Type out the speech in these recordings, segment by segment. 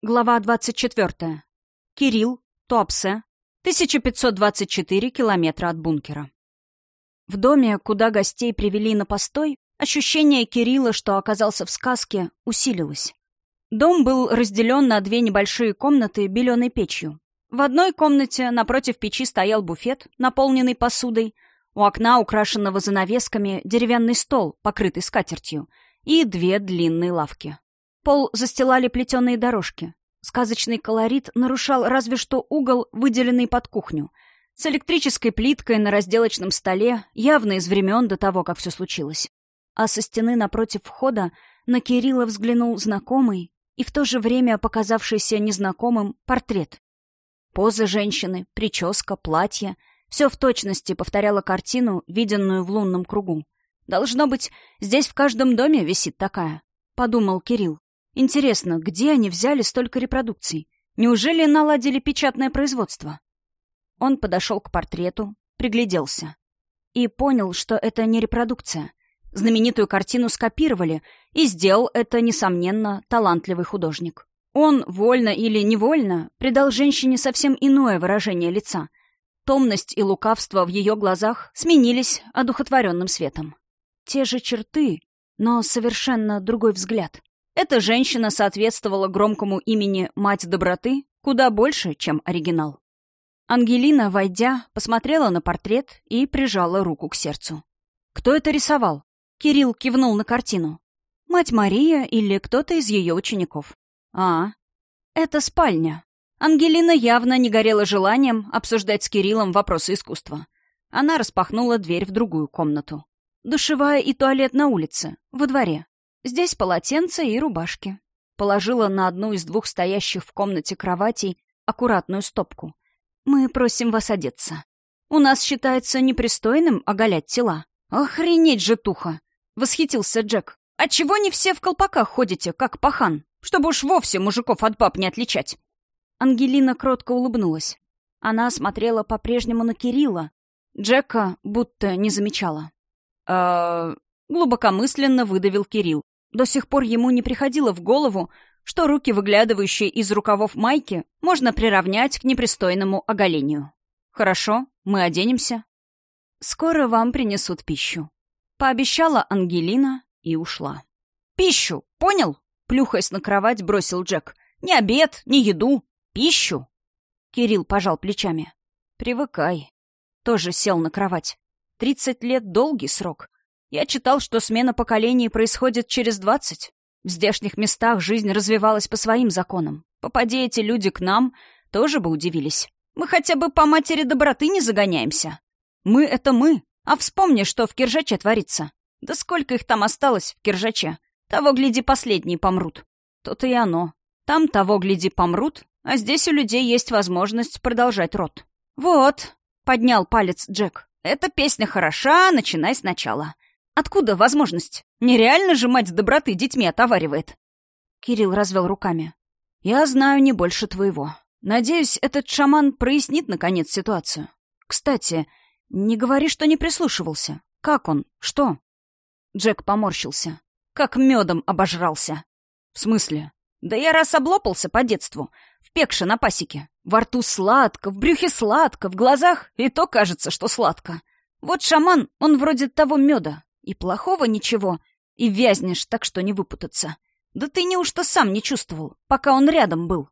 Глава 24. Кирилл, Туапсе, 1524 километра от бункера. В доме, куда гостей привели на постой, ощущение Кирилла, что оказался в сказке, усилилось. Дом был разделен на две небольшие комнаты беленой печью. В одной комнате напротив печи стоял буфет, наполненный посудой, у окна, украшенного занавесками, деревянный стол, покрытый скатертью, и две длинные лавки. Пол застилали плетеные дорожки. Сказочный колорит нарушал разве что угол, выделенный под кухню, с электрической плиткой на разделочном столе, явно из времен до того, как все случилось. А со стены напротив входа на Кирилла взглянул знакомый и в то же время показавшийся незнакомым портрет. Поза женщины, прическа, платье — все в точности повторяло картину, виденную в лунном кругу. Должно быть, здесь в каждом доме висит такая, — подумал Кирилл. Интересно, где они взяли столько репродукций? Неужели наладили печатное производство? Он подошел к портрету, пригляделся. И понял, что это не репродукция. Знаменитую картину скопировали, и сделал это, несомненно, талантливый художник. Он, вольно или невольно, придал женщине совсем иное выражение лица. Томность и лукавство в ее глазах сменились одухотворенным светом. Те же черты, но совершенно другой взгляд. Эта женщина соответствовала громкому имени «Мать доброты» куда больше, чем оригинал. Ангелина, войдя, посмотрела на портрет и прижала руку к сердцу. «Кто это рисовал?» Кирилл кивнул на картину. «Мать Мария или кто-то из ее учеников». «А, это спальня». Ангелина явно не горела желанием обсуждать с Кириллом вопросы искусства. Она распахнула дверь в другую комнату. Душевая и туалет на улице, во дворе. Здесь полотенце и рубашки. Положила на одну из двух стоящих в комнате кроватей аккуратную стопку. Мы просим вас одеться. У нас считается непристойным оголять тела. Охренеть же туха! Восхитился Джек. А чего не все в колпаках ходите, как пахан? Чтобы уж вовсе мужиков от баб не отличать. Ангелина кротко улыбнулась. Она смотрела по-прежнему на Кирилла. Джека будто не замечала. «Э, глубокомысленно выдавил Кирилл. До сих пор ему не приходило в голову, что руки, выглядывающие из рукавов майки, можно приравнять к непристойному оголению. «Хорошо, мы оденемся». «Скоро вам принесут пищу», — пообещала Ангелина и ушла. «Пищу, понял?» — плюхаясь на кровать, бросил Джек. «Не обед, не еду, пищу». Кирилл пожал плечами. «Привыкай». Тоже сел на кровать. «Тридцать лет — долгий срок. Я читал, что смена поколений происходит через двадцать. В здешних местах жизнь развивалась по своим законам. Попади эти люди к нам, тоже бы удивились. Мы хотя бы по матери доброты не загоняемся. Мы — это мы. А вспомни, что в Киржаче творится. Да сколько их там осталось в Киржаче. Того, гляди, последние помрут. То-то и оно. Там того, гляди, помрут, а здесь у людей есть возможность продолжать род. «Вот», — поднял палец Джек, — «эта песня хороша, начинай сначала. Откуда возможность? Нереально же мать доброты детьми отоваривает. Кирилл развел руками. Я знаю не больше твоего. Надеюсь, этот шаман прояснит, наконец, ситуацию. Кстати, не говори, что не прислушивался. Как он? Что? Джек поморщился. Как медом обожрался. В смысле? Да я раз облопался по детству. В пекше на пасеке. Во рту сладко, в брюхе сладко, в глазах и то кажется, что сладко. Вот шаман, он вроде того меда, и плохого ничего, и вязнешь так, что не выпутаться. Да ты неужто сам не чувствовал, пока он рядом был?»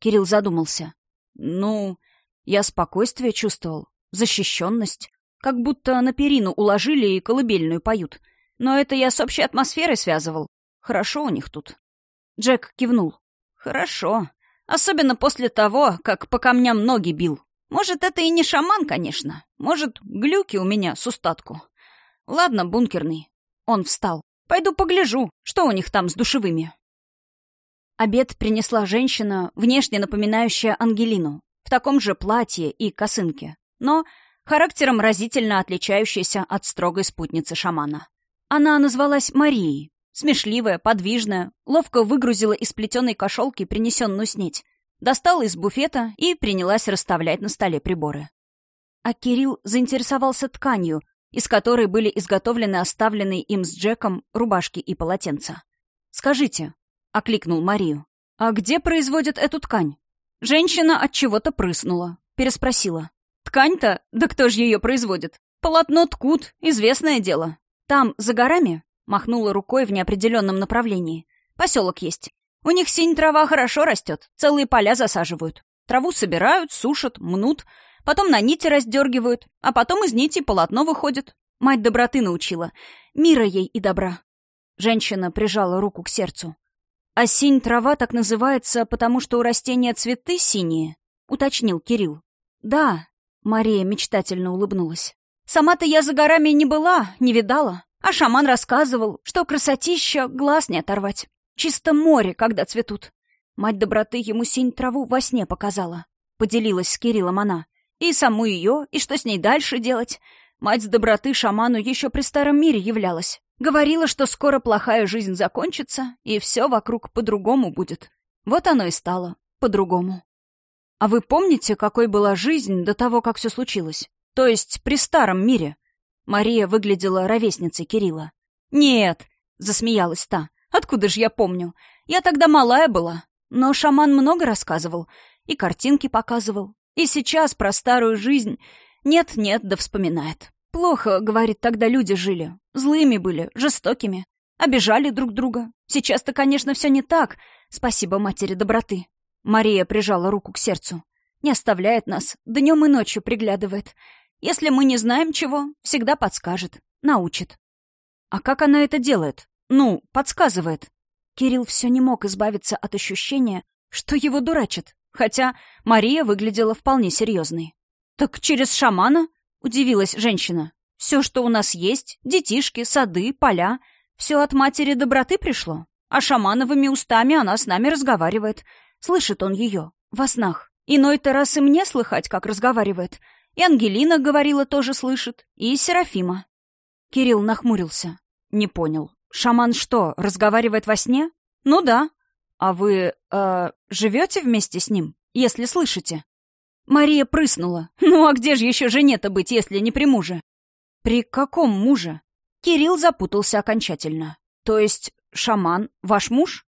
Кирилл задумался. «Ну, я спокойствие чувствовал, защищенность, как будто на перину уложили и колыбельную поют. Но это я с общей атмосферой связывал. Хорошо у них тут». Джек кивнул. «Хорошо. Особенно после того, как по камням ноги бил. Может, это и не шаман, конечно. Может, глюки у меня с устатку. «Ладно, бункерный». Он встал. «Пойду погляжу, что у них там с душевыми». Обед принесла женщина, внешне напоминающая Ангелину, в таком же платье и косынке, но характером разительно отличающаяся от строгой спутницы шамана. Она назвалась Марией, смешливая, подвижная, ловко выгрузила из плетеной кошелки принесенную снеть, достала из буфета и принялась расставлять на столе приборы. А Кирилл заинтересовался тканью, из которой были изготовлены оставленные им с Джеком рубашки и полотенца. «Скажите», — окликнул Марию, — «А где производят эту ткань?» Женщина от чего-то прыснула, переспросила. «Ткань-то? Да кто же ее производит? Полотно ткут, известное дело. Там, за горами, махнула рукой в неопределенном направлении. Поселок есть. У них синь трава хорошо растет, целые поля засаживают. Траву собирают, сушат, мнут, потом на нити раздергивают, а потом из нити полотно выходит. Мать доброты научила. Мира ей и добра. Женщина прижала руку к сердцу. «А синь трава так называется, потому что у растения цветы синие?» — уточнил Кирилл. «Да», — Мария мечтательно улыбнулась. «Сама-то я за горами не была, не видала. А шаман рассказывал, что красотища глаз не оторвать. Чисто море, когда цветут. Мать доброты ему синь траву во сне показала. Поделилась с Кириллом она. И саму ее, и что с ней дальше делать. Мать с доброты шаману еще при старом мире являлась. Говорила, что скоро плохая жизнь закончится, и все вокруг по-другому будет. Вот оно и стало по-другому. А вы помните, какой была жизнь до того, как все случилось? То есть при старом мире? Мария выглядела ровесницей Кирилла. «Нет», — засмеялась та, — «откуда же я помню? Я тогда малая была. Но шаман много рассказывал, и картинки показывал. И сейчас про старую жизнь нет-нет, да вспоминает. Плохо, говорит, тогда люди жили. Злыми были, жестокими. Обижали друг друга. Сейчас-то, конечно, все не так. Спасибо матери доброты. Мария прижала руку к сердцу. Не оставляет нас, днем и ночью приглядывает. Если мы не знаем чего, всегда подскажет, научит. А как она это делает? Ну, подсказывает. Кирилл все не мог избавиться от ощущения, что его дурачат, хотя Мария выглядела вполне серьезной. «Так через шамана?» — удивилась женщина. «Все, что у нас есть, детишки, сады, поля, все от матери доброты пришло, а шамановыми устами она с нами разговаривает. Слышит он ее, во снах. Иной-то раз и мне слыхать, как разговаривает. И Ангелина, говорила, тоже слышит. И Серафима. Кирилл нахмурился. Не понял. Шаман что, разговаривает во сне? Ну да. А вы, э, живете вместе с ним, если слышите? Мария прыснула. Ну а где же еще жене-то быть, если не при муже? При каком муже? Кирилл запутался окончательно. То есть шаман ваш муж?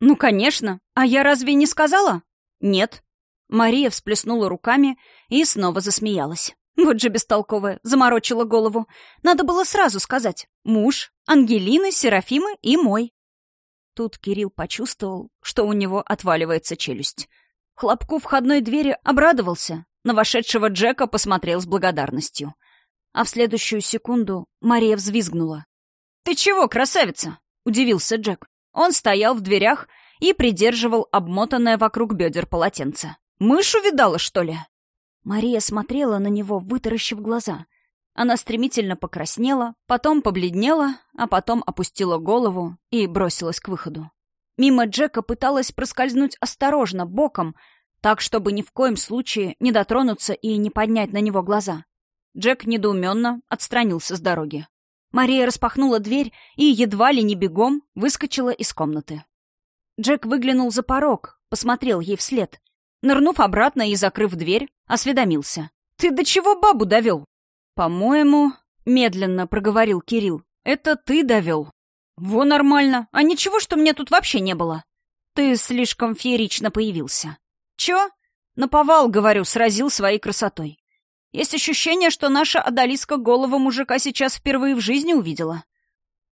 Ну, конечно. А я разве не сказала? Нет. Мария всплеснула руками и снова засмеялась. Вот же бестолковая, заморочила голову. Надо было сразу сказать. Муж, Ангелины, Серафимы и мой. Тут Кирилл почувствовал, что у него отваливается челюсть. Хлопку входной двери обрадовался. На вошедшего Джека посмотрел с благодарностью. А в следующую секунду Мария взвизгнула. «Ты чего, красавица?» — удивился Джек. Он стоял в дверях и придерживал обмотанное вокруг бедер полотенце. Мышь увидала, что ли?» Мария смотрела на него, вытаращив глаза. Она стремительно покраснела, потом побледнела, а потом опустила голову и бросилась к выходу. Мимо Джека пыталась проскользнуть осторожно, боком, так, чтобы ни в коем случае не дотронуться и не поднять на него глаза. Джек недоуменно отстранился с дороги. Мария распахнула дверь и, едва ли не бегом, выскочила из комнаты. Джек выглянул за порог, посмотрел ей вслед Нырнув обратно и закрыв дверь, осведомился. «Ты до чего бабу довел?» «По-моему...» — медленно проговорил Кирилл. «Это ты довел». «Во нормально. А ничего, что мне тут вообще не было?» «Ты слишком феерично появился». «Чё?» «Наповал, говорю, сразил своей красотой. Есть ощущение, что наша Адалиска голого мужика сейчас впервые в жизни увидела».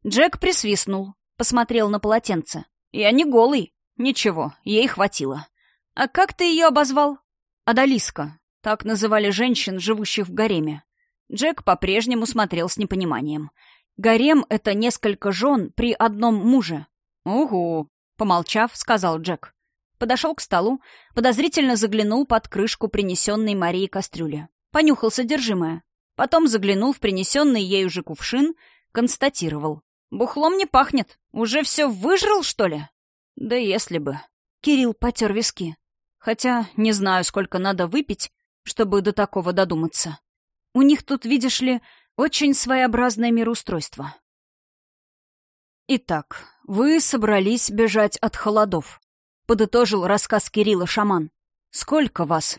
Джек присвистнул, посмотрел на полотенце. «Я не голый. Ничего, ей хватило». «А как ты ее обозвал?» «Адалиска». Так называли женщин, живущих в гареме. Джек по-прежнему смотрел с непониманием. «Гарем — это несколько жен при одном муже». «Угу», — помолчав, сказал Джек. Подошел к столу, подозрительно заглянул под крышку принесенной Марии кастрюли. Понюхал содержимое. Потом заглянул в принесенный ею же кувшин, констатировал. «Бухлом не пахнет. Уже все выжрал, что ли?» «Да если бы». Кирилл потер виски. Хотя не знаю, сколько надо выпить, чтобы до такого додуматься. У них тут, видишь ли, очень своеобразное мироустройство. «Итак, вы собрались бежать от холодов», — подытожил рассказ Кирилла шаман. «Сколько вас?»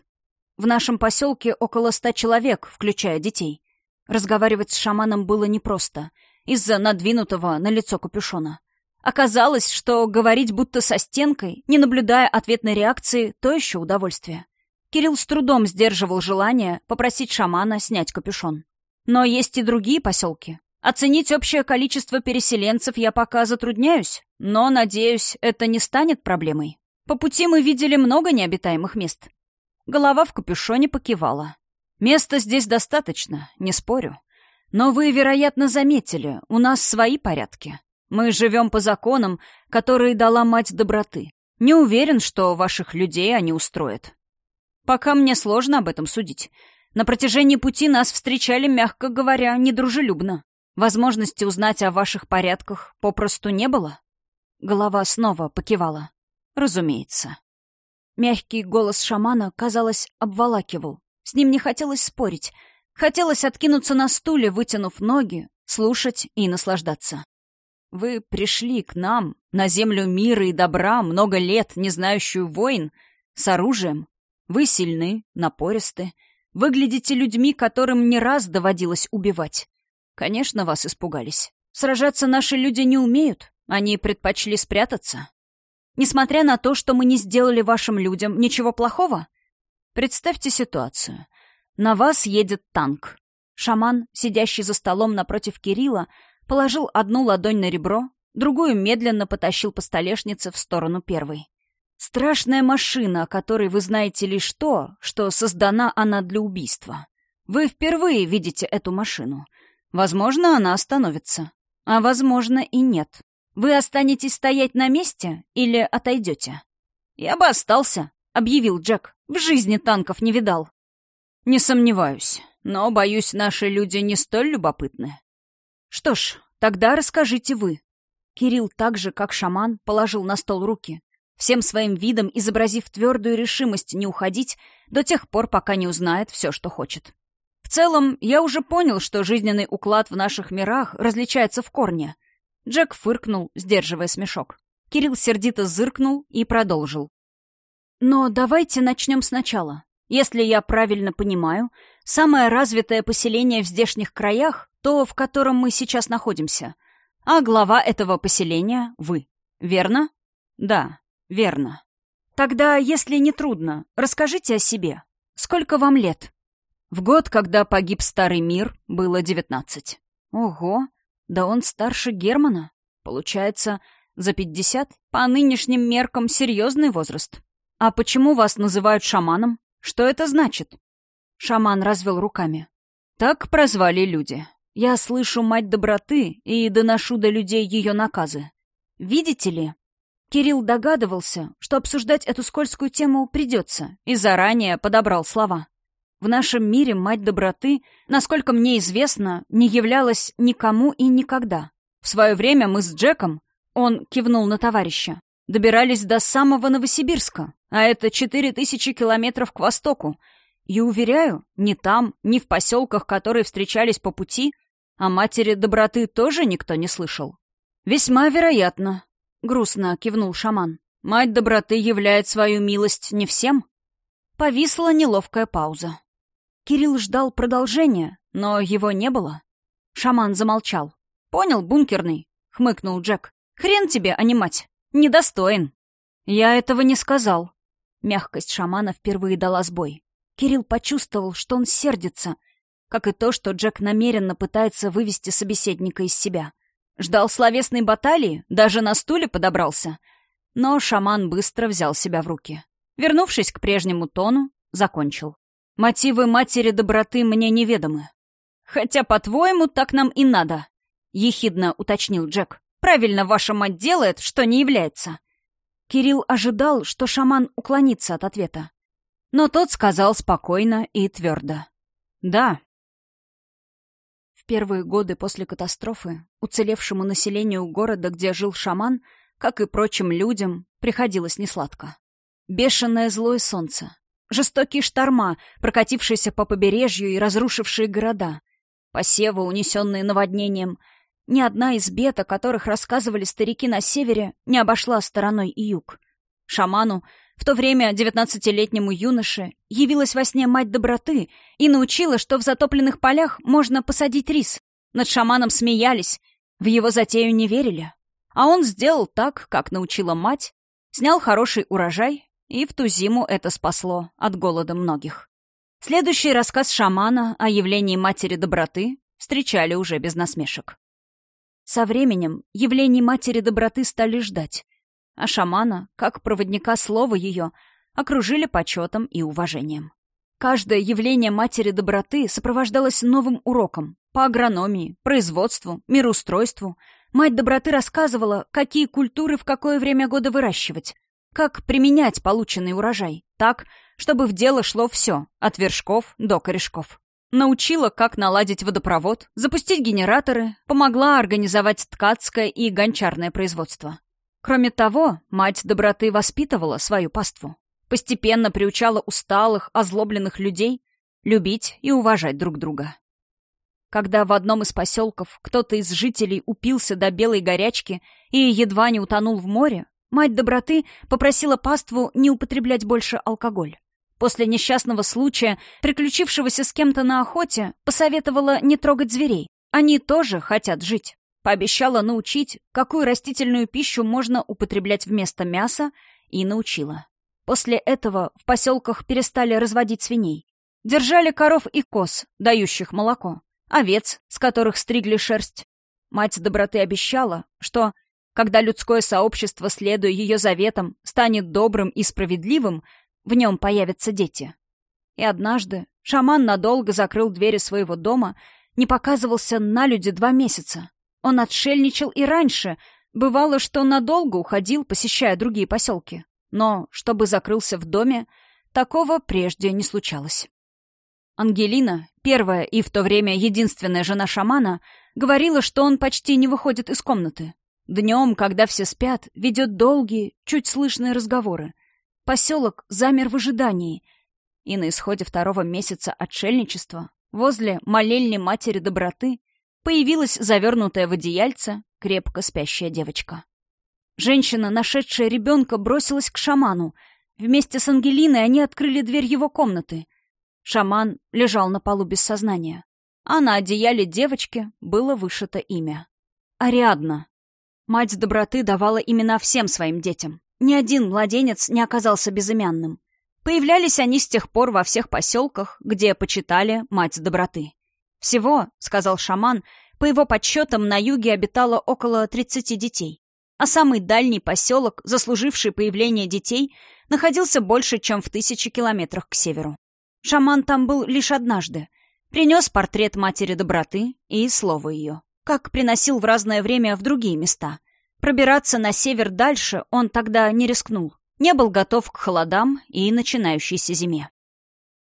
«В нашем поселке около ста человек, включая детей. Разговаривать с шаманом было непросто, из-за надвинутого на лицо капюшона. Оказалось, что говорить будто со стенкой, не наблюдая ответной реакции, то еще удовольствие. Кирилл с трудом сдерживал желание попросить шамана снять капюшон. Но есть и другие поселки. Оценить общее количество переселенцев я пока затрудняюсь, но, надеюсь, это не станет проблемой. По пути мы видели много необитаемых мест. Голова в капюшоне покивала. Места здесь достаточно, не спорю. Но вы, вероятно, заметили, у нас свои порядки. Мы живем по законам, которые дала мать доброты. Не уверен, что ваших людей они устроят. Пока мне сложно об этом судить. На протяжении пути нас встречали, мягко говоря, недружелюбно. Возможности узнать о ваших порядках попросту не было? Голова снова покивала. Разумеется. Мягкий голос шамана, казалось, обволакивал. С ним не хотелось спорить. Хотелось откинуться на стуле, вытянув ноги, слушать и наслаждаться. Вы пришли к нам, на землю мира и добра, много лет, не знающую войн, с оружием. Вы сильны, напористы, выглядите людьми, которым не раз доводилось убивать. Конечно, вас испугались. Сражаться наши люди не умеют, они предпочли спрятаться. Несмотря на то, что мы не сделали вашим людям ничего плохого? Представьте ситуацию. На вас едет танк. Шаман, сидящий за столом напротив Кирилла, положил одну ладонь на ребро, другую медленно потащил по столешнице в сторону первой. Страшная машина, о которой вы знаете лишь то, что создана она для убийства. Вы впервые видите эту машину. Возможно, она остановится. А возможно и нет. Вы останетесь стоять на месте или отойдете? «Я бы остался», — объявил Джек. «В жизни танков не видал». «Не сомневаюсь, но, боюсь, наши люди не столь любопытны. «Что ж, тогда расскажите вы». Кирилл так же, как шаман, положил на стол руки, всем своим видом изобразив твердую решимость не уходить до тех пор, пока не узнает все, что хочет. В целом, я уже понял, что жизненный уклад в наших мирах различается в корне. Джек фыркнул, сдерживая смешок. Кирилл сердито зыркнул и продолжил. «Но давайте начнем сначала. Если я правильно понимаю, самое развитое поселение в здешних краях то, в котором мы сейчас находимся. А глава этого поселения — вы. Верно? Да, верно. Тогда, если не трудно, расскажите о себе. Сколько вам лет? В год, когда погиб Старый мир, было девятнадцать. Ого, да он старше Германа. Получается, за пятьдесят? По нынешним меркам серьезный возраст. А почему вас называют шаманом? Что это значит? Шаман развел руками. Так прозвали люди. Я слышу мать доброты и доношу до людей ее наказы. Видите ли? Кирилл догадывался, что обсуждать эту скользкую тему придется, и заранее подобрал слова. В нашем мире мать доброты, насколько мне известно, не являлась никому и никогда. В свое время мы с Джеком, он кивнул на товарища, добирались до самого Новосибирска, а это четыре тысячи километров к востоку. И уверяю, ни там, ни в поселках, которые встречались по пути, о матери доброты тоже никто не слышал? Весьма вероятно, — грустно кивнул шаман. Мать доброты являет свою милость не всем? Повисла неловкая пауза. Кирилл ждал продолжения, но его не было. Шаман замолчал. «Понял, бункерный», — хмыкнул Джек. «Хрен тебе, а не мать. Недостоин». «Я этого не сказал». Мягкость шамана впервые дала сбой. Кирилл почувствовал, что он сердится, как и то, что Джек намеренно пытается вывести собеседника из себя. Ждал словесной баталии, даже на стуле подобрался. Но шаман быстро взял себя в руки. Вернувшись к прежнему тону, закончил. «Мотивы матери доброты мне неведомы. Хотя, по-твоему, так нам и надо», — ехидно уточнил Джек. «Правильно ваша мать делает, что не является». Кирилл ожидал, что шаман уклонится от ответа. Но тот сказал спокойно и твердо. «Да, первые годы после катастрофы уцелевшему населению города, где жил шаман, как и прочим людям, приходилось несладко. Бешеное злое солнце, жестокие шторма, прокатившиеся по побережью и разрушившие города, посевы, унесенные наводнением. Ни одна из бед, о которых рассказывали старики на севере, не обошла стороной и юг. Шаману в то время девятнадцатилетнему юноше явилась во сне мать доброты и научила, что в затопленных полях можно посадить рис. Над шаманом смеялись, в его затею не верили. А он сделал так, как научила мать, снял хороший урожай, и в ту зиму это спасло от голода многих. Следующий рассказ шамана о явлении матери доброты встречали уже без насмешек. Со временем явлений матери доброты стали ждать, а шамана, как проводника слова ее, окружили почетом и уважением. Каждое явление матери доброты сопровождалось новым уроком по агрономии, производству, мироустройству. Мать доброты рассказывала, какие культуры в какое время года выращивать, как применять полученный урожай, так, чтобы в дело шло все, от вершков до корешков. Научила, как наладить водопровод, запустить генераторы, помогла организовать ткацкое и гончарное производство. Кроме того, мать доброты воспитывала свою паству. Постепенно приучала усталых, озлобленных людей любить и уважать друг друга. Когда в одном из поселков кто-то из жителей упился до белой горячки и едва не утонул в море, мать доброты попросила паству не употреблять больше алкоголь. После несчастного случая, приключившегося с кем-то на охоте, посоветовала не трогать зверей. Они тоже хотят жить. Пообещала научить, какую растительную пищу можно употреблять вместо мяса, и научила. После этого в поселках перестали разводить свиней. Держали коров и коз, дающих молоко, овец, с которых стригли шерсть. Мать доброты обещала, что, когда людское сообщество, следуя ее заветам, станет добрым и справедливым, в нем появятся дети. И однажды шаман надолго закрыл двери своего дома, не показывался на люди два месяца. Он отшельничал и раньше. Бывало, что надолго уходил, посещая другие поселки. Но, чтобы закрылся в доме, такого прежде не случалось. Ангелина, первая и в то время единственная жена шамана, говорила, что он почти не выходит из комнаты. Днем, когда все спят, ведет долгие, чуть слышные разговоры. Поселок замер в ожидании. И на исходе второго месяца отшельничества, возле молельни матери доброты, появилась завернутая в одеяльце крепко спящая девочка. Женщина, нашедшая ребенка, бросилась к шаману. Вместе с Ангелиной они открыли дверь его комнаты. Шаман лежал на полу без сознания. А на одеяле девочки было вышито имя. Ариадна. Мать доброты давала имена всем своим детям. Ни один младенец не оказался безымянным. Появлялись они с тех пор во всех поселках, где почитали мать доброты. Всего, — сказал шаман, — по его подсчетам на юге обитало около 30 детей. А самый дальний поселок, заслуживший появление детей, находился больше, чем в тысячи километрах к северу. Шаман там был лишь однажды. Принес портрет матери доброты и слово ее, как приносил в разное время в другие места — Пробираться на север дальше он тогда не рискнул. Не был готов к холодам и начинающейся зиме.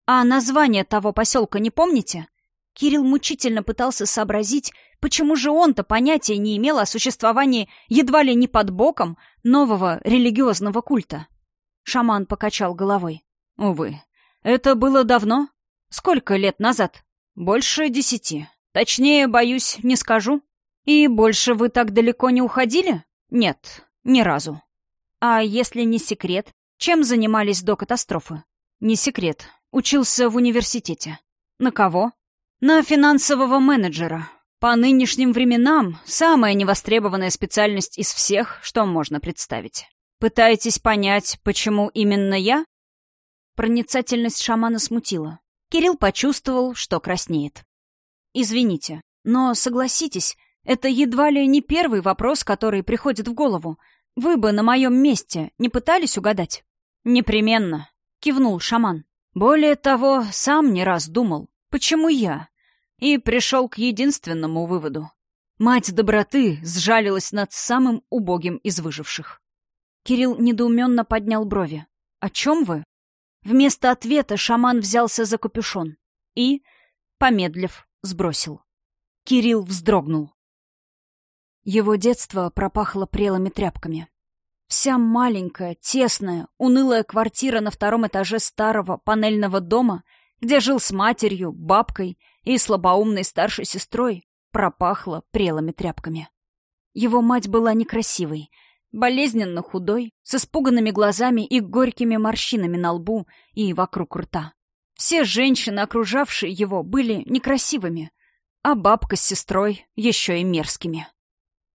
А название того поселка не помните? Кирилл мучительно пытался сообразить, почему же он-то понятия не имел о существовании едва ли не под боком нового религиозного культа. Шаман покачал головой. Увы, это было давно. Сколько лет назад? Больше десяти. Точнее, боюсь, не скажу. «И больше вы так далеко не уходили?» «Нет, ни разу». «А если не секрет, чем занимались до катастрофы?» «Не секрет. Учился в университете». «На кого?» «На финансового менеджера. По нынешним временам самая невостребованная специальность из всех, что можно представить. Пытаетесь понять, почему именно я?» Проницательность шамана смутила. Кирилл почувствовал, что краснеет. «Извините, но согласитесь, это едва ли не первый вопрос, который приходит в голову. Вы бы на моем месте не пытались угадать? Непременно, кивнул шаман. Более того, сам не раз думал, почему я? И пришел к единственному выводу. Мать доброты сжалилась над самым убогим из выживших. Кирилл недоуменно поднял брови. «О чем вы?» Вместо ответа шаман взялся за капюшон и, помедлив, сбросил. Кирилл вздрогнул. Его детство пропахло прелыми тряпками. Вся маленькая, тесная, унылая квартира на втором этаже старого панельного дома, где жил с матерью, бабкой и слабоумной старшей сестрой, пропахла прелыми тряпками. Его мать была некрасивой, болезненно худой, с испуганными глазами и горькими морщинами на лбу и вокруг рта. Все женщины, окружавшие его, были некрасивыми, а бабка с сестрой еще и мерзкими.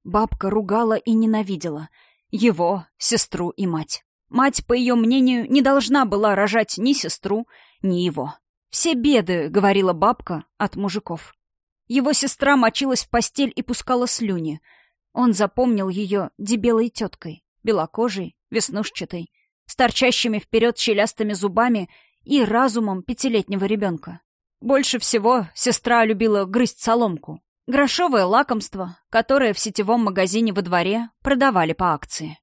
Бабка ругала и ненавидела. Его, сестру и мать. Мать, по ее мнению, не должна была рожать ни сестру, ни его. «Все беды», — говорила бабка, — от мужиков. Его сестра мочилась в постель и пускала слюни. Он запомнил ее дебелой теткой, белокожей, веснушчатой, с торчащими вперед щелястыми зубами и разумом пятилетнего ребенка. Больше всего сестра любила грызть соломку. Грошовое лакомство, которое в сетевом магазине во дворе продавали по акции.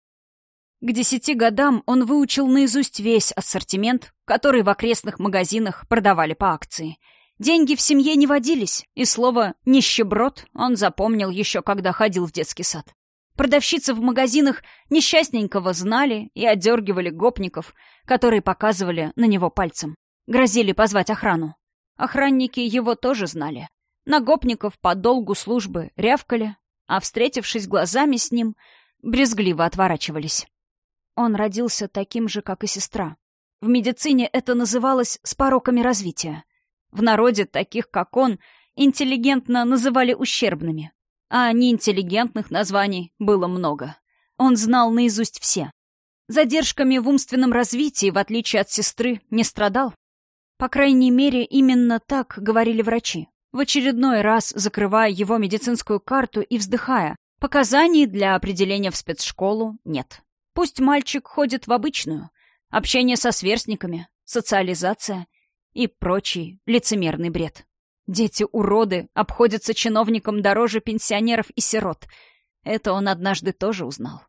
К десяти годам он выучил наизусть весь ассортимент, который в окрестных магазинах продавали по акции. Деньги в семье не водились, и слово «нищеброд» он запомнил еще когда ходил в детский сад. Продавщицы в магазинах несчастненького знали и отдергивали гопников, которые показывали на него пальцем. Грозили позвать охрану. Охранники его тоже знали. На гопников по долгу службы рявкали, а, встретившись глазами с ним, брезгливо отворачивались. Он родился таким же, как и сестра. В медицине это называлось с пороками развития. В народе таких, как он, интеллигентно называли ущербными. А неинтеллигентных названий было много. Он знал наизусть все. Задержками в умственном развитии, в отличие от сестры, не страдал. По крайней мере, именно так говорили врачи. В очередной раз закрывая его медицинскую карту и вздыхая, показаний для определения в спецшколу нет. Пусть мальчик ходит в обычную. Общение со сверстниками, социализация и прочий лицемерный бред. Дети-уроды обходятся чиновникам дороже пенсионеров и сирот. Это он однажды тоже узнал.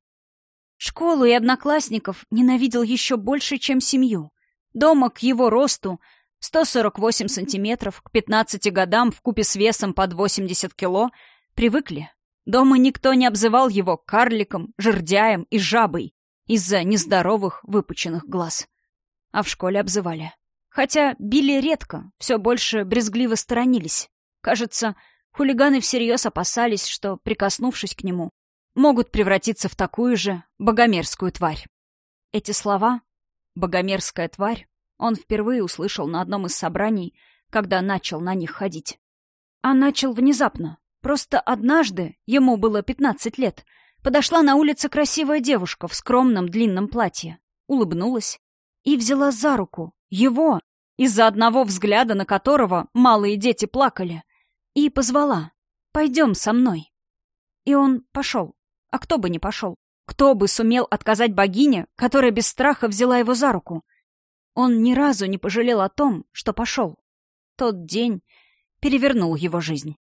Школу и одноклассников ненавидел еще больше, чем семью. Дома к его росту 148 сантиметров, к 15 годам в купе с весом под 80 кило привыкли. Дома никто не обзывал его карликом, жердяем и жабой из-за нездоровых выпученных глаз. А в школе обзывали. Хотя били редко, все больше брезгливо сторонились. Кажется, хулиганы всерьез опасались, что, прикоснувшись к нему, могут превратиться в такую же богомерзкую тварь. Эти слова «богомерзкая тварь» он впервые услышал на одном из собраний, когда начал на них ходить. А начал внезапно. Просто однажды, ему было пятнадцать лет — Подошла на улице красивая девушка в скромном длинном платье, улыбнулась и взяла за руку его, из-за одного взгляда на которого малые дети плакали, и позвала «Пойдем со мной». И он пошел. А кто бы не пошел? Кто бы сумел отказать богине, которая без страха взяла его за руку? Он ни разу не пожалел о том, что пошел. Тот день перевернул его жизнь.